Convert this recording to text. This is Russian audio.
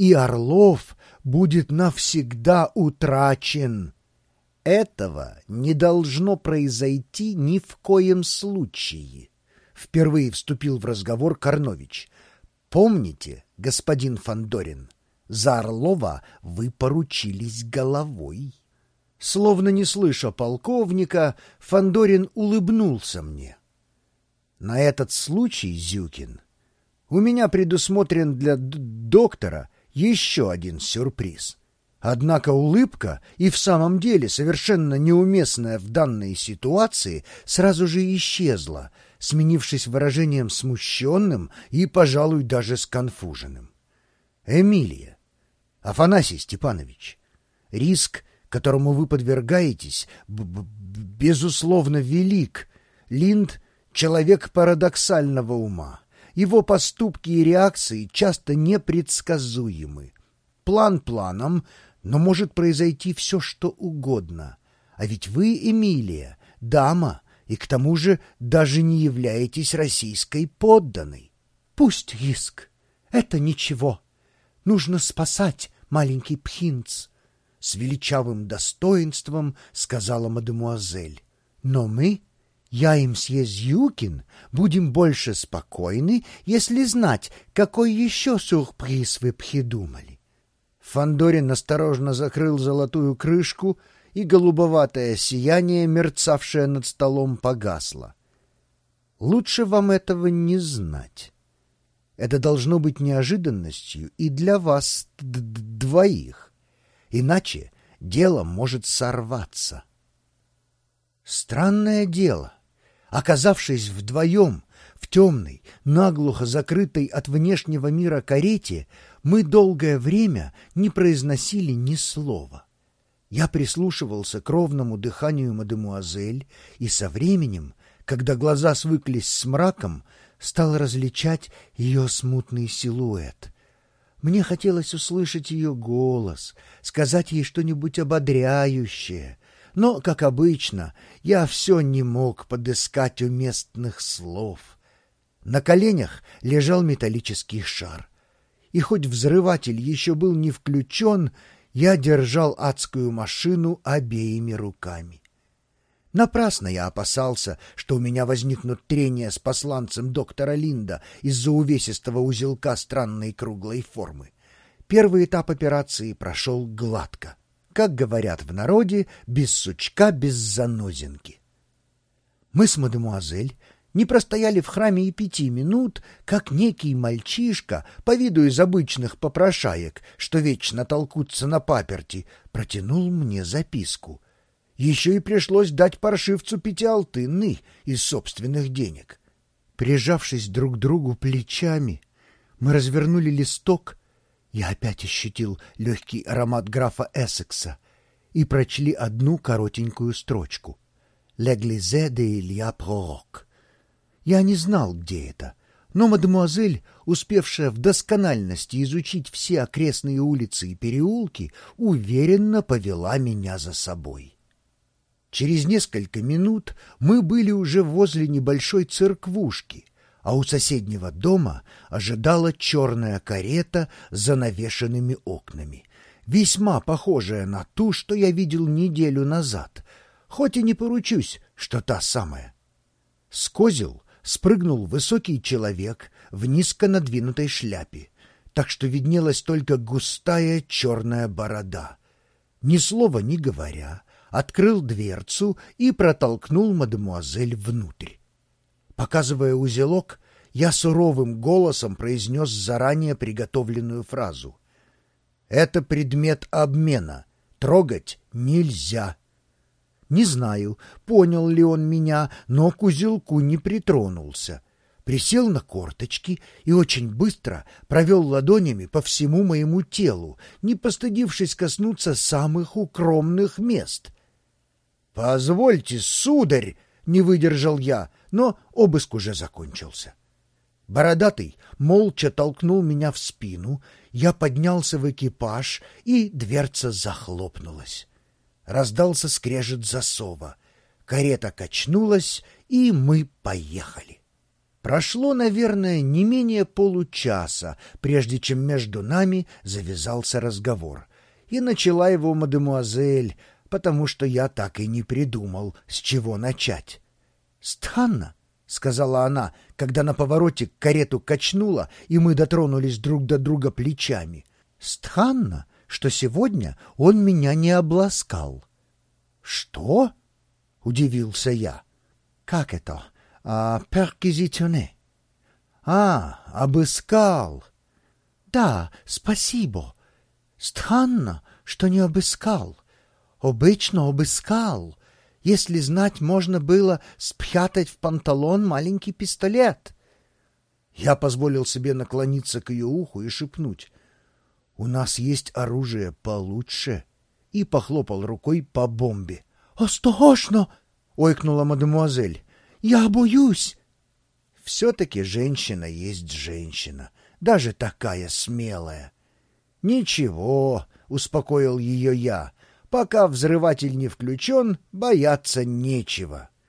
и Орлов будет навсегда утрачен. Этого не должно произойти ни в коем случае. Впервые вступил в разговор Корнович. Помните, господин Фандорин, за Орлова вы поручились головой. Словно не слыша полковника, Фандорин улыбнулся мне. На этот случай, Зюкин, у меня предусмотрен для доктора еще один сюрприз. Однако улыбка, и в самом деле совершенно неуместная в данной ситуации, сразу же исчезла, сменившись выражением смущенным и, пожалуй, даже сконфуженным. «Эмилия, Афанасий Степанович, риск которому вы подвергаетесь, безусловно, велик. Линд — человек парадоксального ума. Его поступки и реакции часто непредсказуемы. План планом, но может произойти все, что угодно. А ведь вы, Эмилия, дама, и к тому же даже не являетесь российской подданной. Пусть риск. Это ничего. Нужно спасать маленький Пхинц с величавым достоинством сказала мадемуазель. Но мы, я и мсье Зюкин, будем больше спокойны, если знать, какой еще сюрприз вы придумали. Фандорин осторожно закрыл золотую крышку, и голубоватое сияние, мерцавшее над столом, погасло. Лучше вам этого не знать. Это должно быть неожиданностью и для вас двоих. Иначе дело может сорваться. Странное дело. Оказавшись вдвоем в темной, наглухо закрытой от внешнего мира карете, мы долгое время не произносили ни слова. Я прислушивался к ровному дыханию мадемуазель и со временем, когда глаза свыклись с мраком, стал различать ее смутный силуэт — мне хотелось услышать ее голос, сказать ей что-нибудь ободряющее. Но, как обычно, я все не мог подыскать уместных слов. На коленях лежал металлический шар. И хоть взрыватель еще был не включен, я держал адскую машину обеими руками. Напрасно я опасался, что у меня возникнут трения с посланцем доктора Линда из-за увесистого узелка странной круглой формы. Первый этап операции прошел гладко. Как говорят в народе, без сучка, без занозинки. Мы с мадемуазель не простояли в храме и пяти минут, как некий мальчишка, по виду из обычных попрошаек, что вечно толкутся на паперти, протянул мне записку — еще и пришлось дать паршивцу пятиалтынный из собственных денег. Прижавшись друг к другу плечами, мы развернули листок, я опять ощутил легкий аромат графа Эссекса и прочли одну коротенькую строчку «L'Église de Илья Пророк». Я не знал, где это, но мадемуазель, успевшая в доскональности изучить все окрестные улицы и переулки, уверенно повела меня за собой. Через несколько минут мы были уже возле небольшой церквушки, а у соседнего дома ожидала черная карета с занавешенными окнами, весьма похожая на ту, что я видел неделю назад, хоть и не поручусь, что та самая. С спрыгнул высокий человек в низко надвинутой шляпе, так что виднелась только густая черная борода. Ни слова не говоря, открыл дверцу и протолкнул мадемуазель внутрь. Показывая узелок, я суровым голосом произнес заранее приготовленную фразу. «Это предмет обмена. Трогать нельзя». Не знаю, понял ли он меня, но к узелку не притронулся. Присел на корточки и очень быстро провел ладонями по всему моему телу, не постыдившись коснуться самых укромных мест — «Позвольте, сударь!» — не выдержал я, но обыск уже закончился. Бородатый молча толкнул меня в спину, я поднялся в экипаж, и дверца захлопнулась. Раздался скрежет засова. Карета качнулась, и мы поехали. Прошло, наверное, не менее получаса, прежде чем между нами завязался разговор. И начала его мадемуазель, потому что я так и не придумал, с чего начать. «Странно», — сказала она, когда на повороте карету качнула, и мы дотронулись друг до друга плечами. «Странно, что сегодня он меня не обласкал». «Что?» — удивился я. «Как это?» а, перквизиционе. А, обыскал. Да, спасибо. Странно, что не обыскал. Обычно обыскал. Если знать, можно было спрятать в панталон маленький пистолет. Я позволил себе наклониться к ее уху и шепнуть. «У нас есть оружие получше» и похлопал рукой по бомбе. «Осторожно!» — ойкнула мадемуазель. Я боюсь. Все-таки женщина есть женщина, даже такая смелая. Ничего, успокоил ее я, пока взрыватель не включен, бояться нечего.